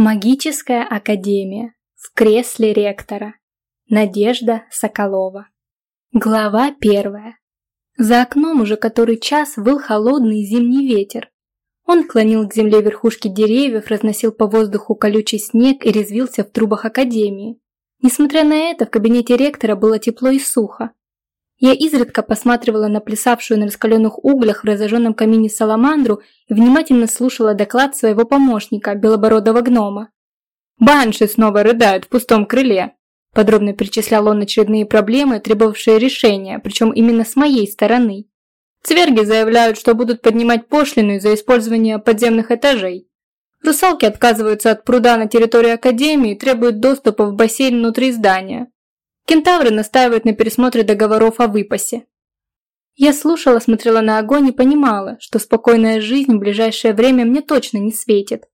Магическая академия. В кресле ректора. Надежда Соколова. Глава первая. За окном уже который час выл холодный зимний ветер. Он клонил к земле верхушки деревьев, разносил по воздуху колючий снег и резвился в трубах академии. Несмотря на это, в кабинете ректора было тепло и сухо. Я изредка посматривала на плясавшую на раскаленных углях в разожженном камине саламандру и внимательно слушала доклад своего помощника, белобородого гнома. «Банши снова рыдают в пустом крыле», – подробно перечислял он очередные проблемы, требовавшие решения, причем именно с моей стороны. Цверги заявляют, что будут поднимать пошлину за использование подземных этажей. Русалки отказываются от пруда на территории Академии и требуют доступа в бассейн внутри здания. Кентавры настаивают на пересмотре договоров о выпасе. Я слушала, смотрела на огонь и понимала, что спокойная жизнь в ближайшее время мне точно не светит.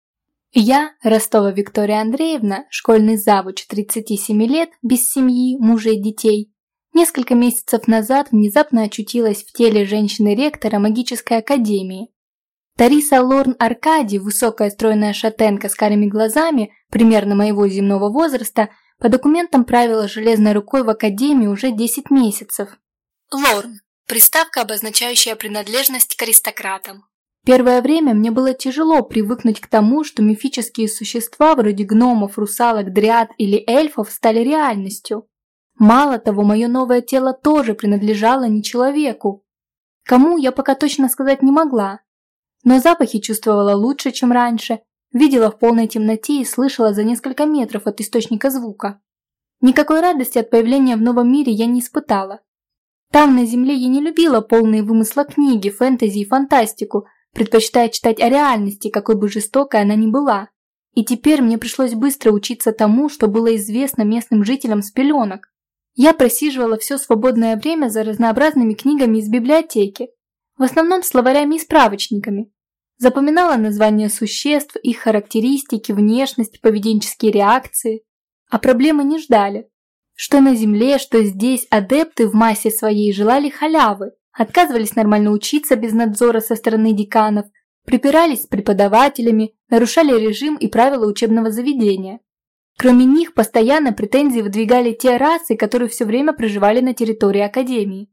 Я, Ростова Виктория Андреевна, школьный завуч 37 лет, без семьи, мужа и детей, несколько месяцев назад внезапно очутилась в теле женщины-ректора магической академии. Тариса Лорн Аркади, высокая стройная шатенка с карими глазами, примерно моего земного возраста, по документам правила железной рукой в академии уже 10 месяцев. Лорн – приставка, обозначающая принадлежность к аристократам. Первое время мне было тяжело привыкнуть к тому, что мифические существа вроде гномов, русалок, дриад или эльфов стали реальностью. Мало того, мое новое тело тоже принадлежало не человеку. Кому, я пока точно сказать не могла. Но запахи чувствовала лучше, чем раньше, видела в полной темноте и слышала за несколько метров от источника звука. Никакой радости от появления в новом мире я не испытала. Там, на Земле, я не любила полные вымысла книги, фэнтези и фантастику, предпочитая читать о реальности, какой бы жестокой она ни была. И теперь мне пришлось быстро учиться тому, что было известно местным жителям с пеленок. Я просиживала все свободное время за разнообразными книгами из библиотеки, в основном словарями и справочниками, Запоминала названия существ, их характеристики, внешность, поведенческие реакции. А проблемы не ждали. Что на Земле, что здесь адепты в массе своей желали халявы, отказывались нормально учиться без надзора со стороны деканов, припирались с преподавателями, нарушали режим и правила учебного заведения. Кроме них, постоянно претензии выдвигали те расы, которые все время проживали на территории Академии.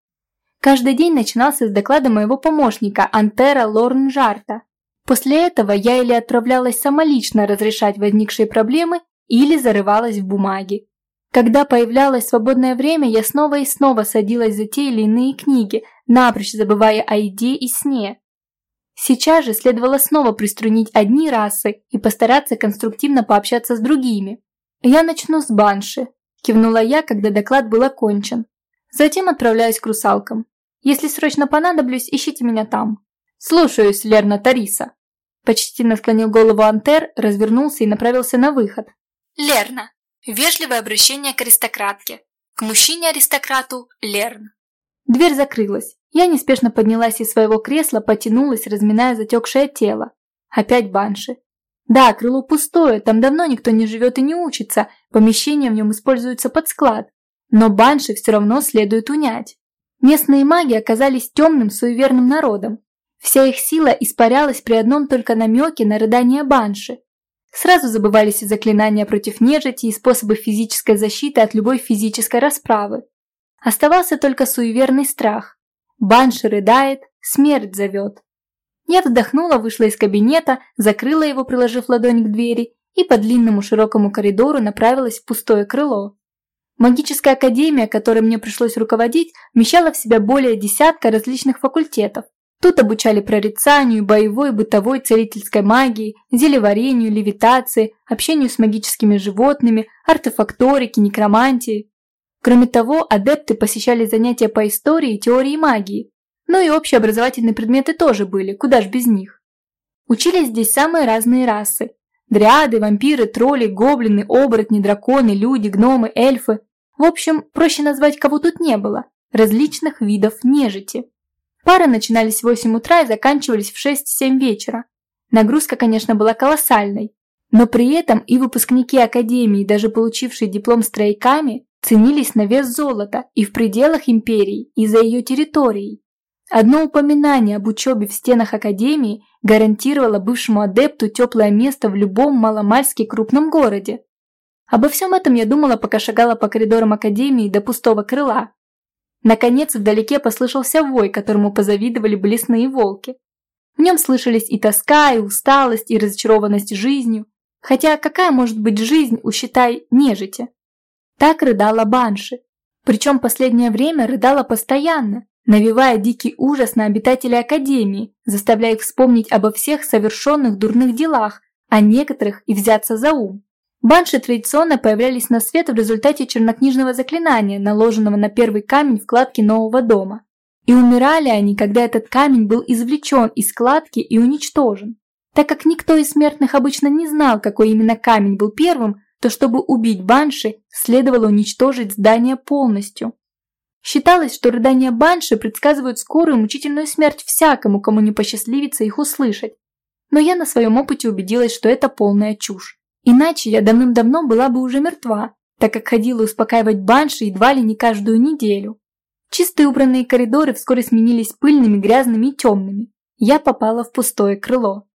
Каждый день начинался с доклада моего помощника Антера Лорнжарта, После этого я или отправлялась самолично разрешать возникшие проблемы, или зарывалась в бумаги. Когда появлялось свободное время, я снова и снова садилась за те или иные книги, напрочь забывая о еде и сне. Сейчас же следовало снова приструнить одни расы и постараться конструктивно пообщаться с другими. «Я начну с банши», – кивнула я, когда доклад был окончен. Затем отправляюсь к русалкам. Если срочно понадоблюсь, ищите меня там. «Слушаюсь, Лерна Тариса!» Почтительно склонил голову Антер, развернулся и направился на выход. «Лерна. Вежливое обращение к аристократке. К мужчине-аристократу Лерн». Дверь закрылась. Я неспешно поднялась из своего кресла, потянулась, разминая затекшее тело. Опять банши. Да, крыло пустое, там давно никто не живет и не учится, помещение в нем используется под склад. Но банши все равно следует унять. Местные маги оказались темным суеверным народом, Вся их сила испарялась при одном только намеке на рыдание банши. Сразу забывались и заклинания против нежити, и способы физической защиты от любой физической расправы. Оставался только суеверный страх. Банши рыдает, смерть зовет. Я вздохнула, вышла из кабинета, закрыла его, приложив ладонь к двери, и по длинному широкому коридору направилась в пустое крыло. Магическая академия, которой мне пришлось руководить, вмещала в себя более десятка различных факультетов. Тут обучали прорицанию, боевой, бытовой, целительской магии, зелеварению, левитации, общению с магическими животными, артефакторике, некромантии. Кроме того, адепты посещали занятия по истории и теории магии. Ну и общеобразовательные предметы тоже были, куда ж без них. Учились здесь самые разные расы. Дриады, вампиры, тролли, гоблины, оборотни, драконы, люди, гномы, эльфы. В общем, проще назвать кого тут не было. Различных видов нежити. Пары начинались в 8 утра и заканчивались в 6-7 вечера. Нагрузка, конечно, была колоссальной, но при этом и выпускники академии, даже получившие диплом с тройками, ценились на вес золота и в пределах империи, и за ее территорией. Одно упоминание об учебе в стенах Академии гарантировало бывшему адепту теплое место в любом маломальски крупном городе. Обо всем этом я думала, пока шагала по коридорам Академии до пустого крыла. Наконец вдалеке послышался вой, которому позавидовали бы лесные волки. В нем слышались и тоска, и усталость, и разочарованность жизнью. Хотя какая может быть жизнь у, считай, нежити? Так рыдала Банши. Причем последнее время рыдала постоянно, навевая дикий ужас на обитателей Академии, заставляя их вспомнить обо всех совершенных дурных делах, а некоторых и взяться за ум. Банши традиционно появлялись на свет в результате чернокнижного заклинания, наложенного на первый камень вкладки нового дома. И умирали они, когда этот камень был извлечен из складки и уничтожен. Так как никто из смертных обычно не знал, какой именно камень был первым, то чтобы убить Банши, следовало уничтожить здание полностью. Считалось, что рыдания Банши предсказывают скорую мучительную смерть всякому, кому не посчастливится их услышать. Но я на своем опыте убедилась, что это полная чушь. Иначе я давным-давно была бы уже мертва, так как ходила успокаивать Банши едва ли не каждую неделю. Чистые убранные коридоры вскоре сменились пыльными, грязными и темными. Я попала в пустое крыло.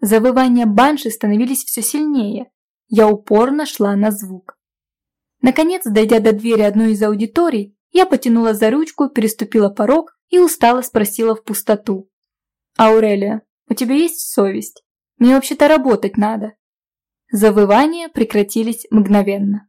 Завывания банши становились все сильнее. Я упорно шла на звук. Наконец, дойдя до двери одной из аудиторий, я потянула за ручку, переступила порог и устало спросила в пустоту. «Аурелия, у тебя есть совесть? Мне вообще-то работать надо». Завывания прекратились мгновенно.